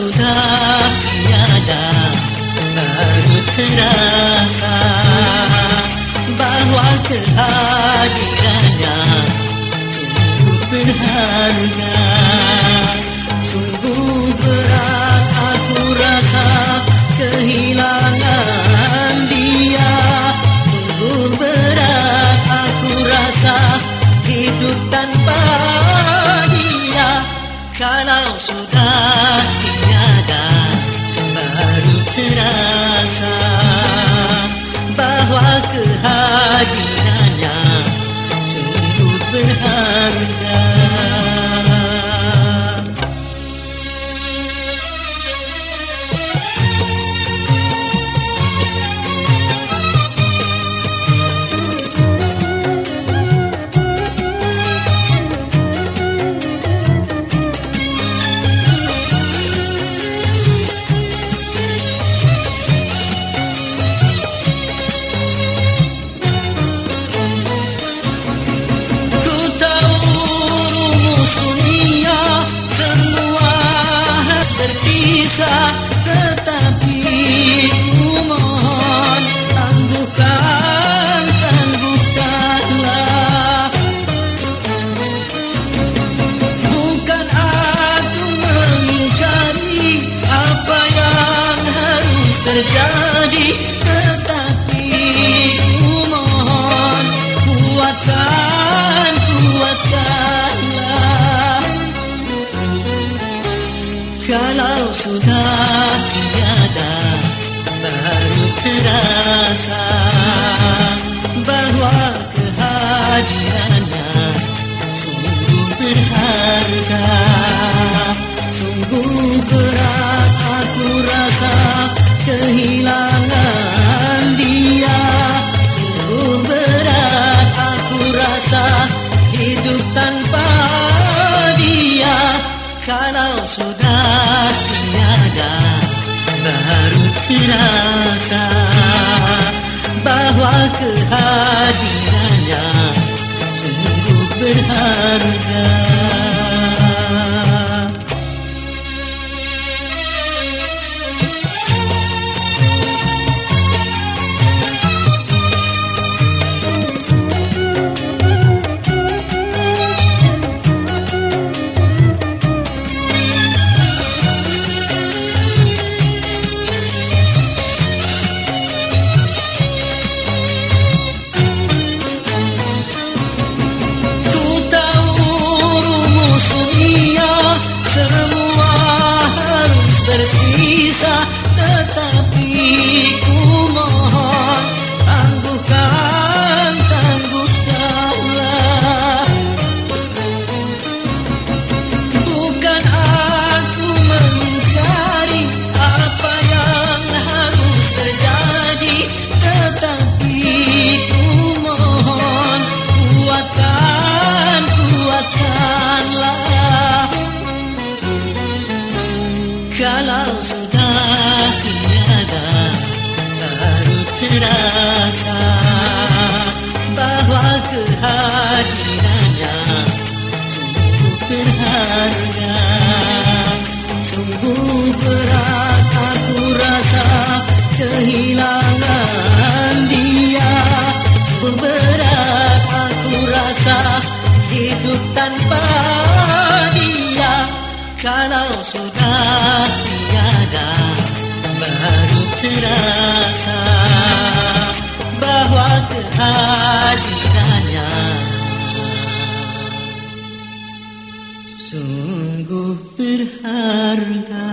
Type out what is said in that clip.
sudah tiada baru terasa bahwa kehadirannya sungguh berharga berharga terjadi tetapi ku mohon kuatkan sudah tiada baru terasa bahwa kehadirannya sungguh berharga. Sungguh berat aku rasa kehilangan dia. Sungguh berat aku rasa hidup tanpa dia. Kalau sudah baru terasa bahwa kehadirannya tetapi ku mohon tangguhkan tangguhkanlah bukan aku mengingkari apa yang harus terjadi tetapi ku mohon kuatkan kuatkanlah. Kalau tiada baru terasa bahwa kehadirannya sungguh berharga. Sungguh berat aku rasa kehilangan dia. Sungguh berat aku rasa hidup tanpa kalau sudah tiada baru terasa bahwa kehadirannya sungguh berharga.